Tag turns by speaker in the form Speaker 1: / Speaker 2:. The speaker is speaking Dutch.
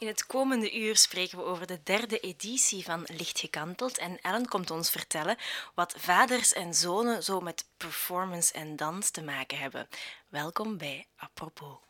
Speaker 1: In het komende uur spreken we over de derde editie van Licht Gekanteld en Ellen komt ons vertellen wat vaders en zonen zo met performance en dans te maken hebben. Welkom bij Apropos.